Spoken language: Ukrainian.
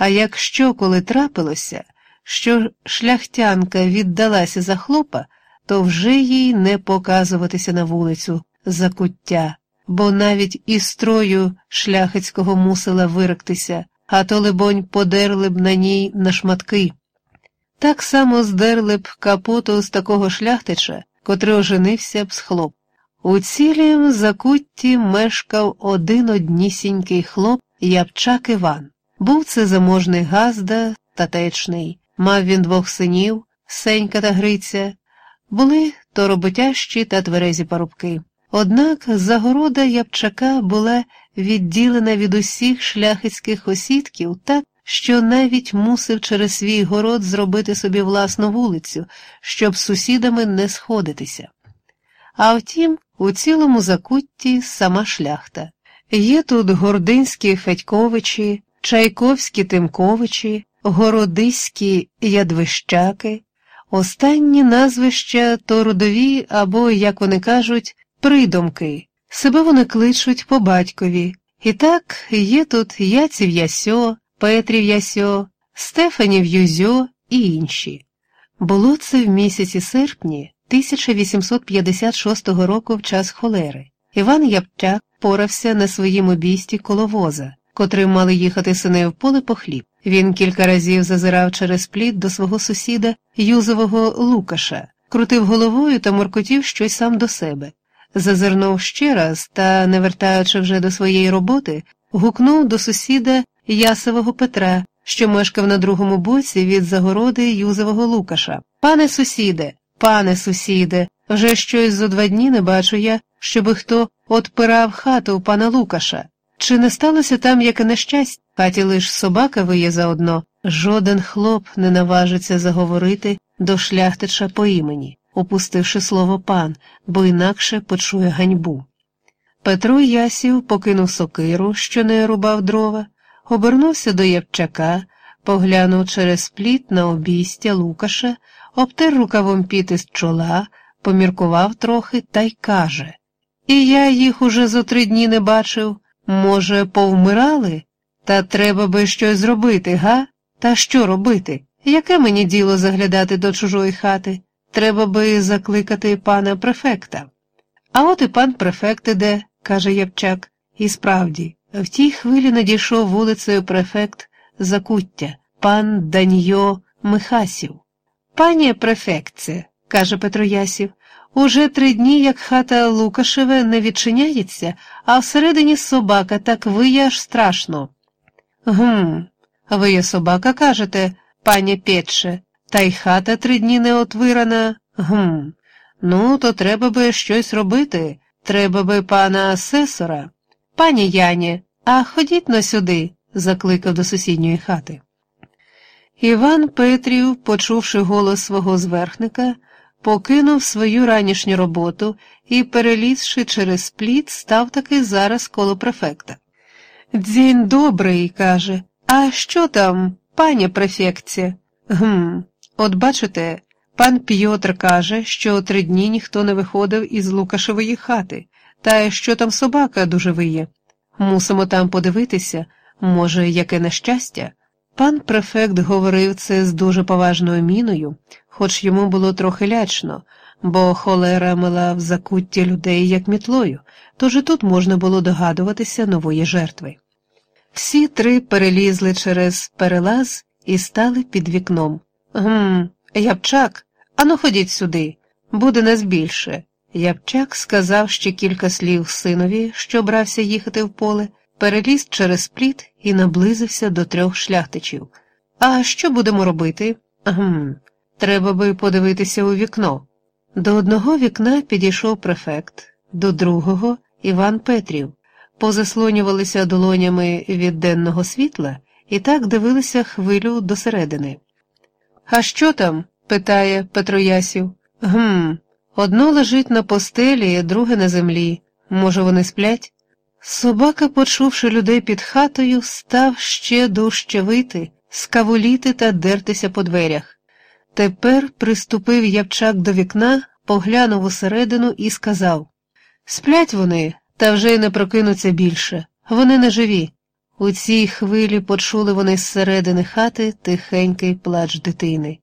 А якщо коли трапилося, що шляхтянка віддалася за хлопа, то вже їй не показуватися на вулицю за куття, бо навіть із строю шляхецького мусила виректися, а то, либонь, подерли б на ній на шматки. Так само здерли б капоту з такого шляхтича, котрий оженився б з хлоп. У цілім закутті мешкав один однісінький хлоп Явчак Іван. Був це заможний газда, татечний, мав він двох синів, Сенька та Гриця, були то роботящі та тверезі парубки. Однак загорода Явчака була відділена від усіх шляхетських осідків так, що навіть мусив через свій город зробити собі власну вулицю, щоб з сусідами не сходитися. А втім, у цілому закутті сама шляхта. Є тут гординські Федьковичі, Чайковські Тимковичі, Городиські Ядвищаки, останні назвища то родові або, як вони кажуть, придумки. Себе вони кличуть по батькові. І так є тут Яців Ясьо, Петрів Ясьо, Стефанів Юзьо і інші. Було це в місяці серпні 1856 року в час холери. Іван Яптяк порався на своїм обійсті коло воза, котрим мали їхати сини в поле по хліб. Він кілька разів зазирав через плід до свого сусіда Юзового Лукаша, крутив головою та моркотів щось сам до себе. Зазирнув ще раз та, не вертаючи вже до своєї роботи, гукнув до сусіда Ясового Петра, що мешкав на другому боці від загороди Юзового Лукаша. Пане сусіде, пане сусіде, вже щось зо два дні не бачу я, щоби хто отпирав хату у пана Лукаша. Чи не сталося там яке нещастя? Хаті лиш собака виє заодно, жоден хлоп не наважиться заговорити до шляхтича по імені, опустивши слово пан, бо інакше почує ганьбу. Петро Ясів покинув сокиру, що не рубав дрова, обернувся до Явчака, поглянув через пліт на обійстя Лукаша, обтер рукавом піти з чола, поміркував трохи та й каже І я їх уже зо три дні не бачив. Може, повмирали? Та треба би щось зробити, га? Та що робити? Яке мені діло заглядати до чужої хати? Треба би закликати пана префекта. А от і пан префект іде, каже Явчак, і справді, в тій хвилі надійшов вулицею префект Закуття, пан Даньйо Михасів. Пані префектце, каже Петро Ясів, Уже три дні, як хата Лукашеве не відчиняється, а всередині собака так виє аж страшно. Гм, виє собака, кажете, пані Петше, та й хата три дні не отвирана. Гм. Ну, то треба би щось робити. Треба би пана асесора. Пані Яні, а ходіть но сюди, закликав до сусідньої хати. Іван Петрів, почувши голос свого зверхника, покинув свою ранішню роботу і, перелізши через пліт, став таки зараз коло префекта. Дзінь добрий, каже, а що там, пані префекція? Гм, от бачите, пан П'єтр каже, що три дні ніхто не виходив із Лукашевої хати, та що там собака дуже виє. Мусимо там подивитися, може, яке нещастя. Пан префект говорив це з дуже поважною міною, хоч йому було трохи лячно, бо холера мила в закутті людей як мітлою, тож і тут можна було догадуватися нової жертви. Всі три перелізли через перелаз і стали під вікном. Гм, Ябчак, ану ходіть сюди, буде нас більше. Ябчак сказав ще кілька слів синові, що брався їхати в поле, переліз через пліт і наблизився до трьох шляхтичів. А що будемо робити? Гм, Треба би подивитися у вікно. До одного вікна підійшов префект, до другого Іван Петрів, позаслонювалися долонями від денного світла і так дивилися хвилю досередини. А що там? питає Петро Ясів. Гм, одно лежить на постелі, друге на землі. Може, вони сплять? Собака, почувши людей під хатою, став ще дужче вити, скавуліти та дертися по дверях. Тепер приступив явчак до вікна, поглянув усередину і сказав Сплять вони, та вже й не прокинуться більше. Вони не живі. У цій хвилі почули вони зсередини хати тихенький плач дитини.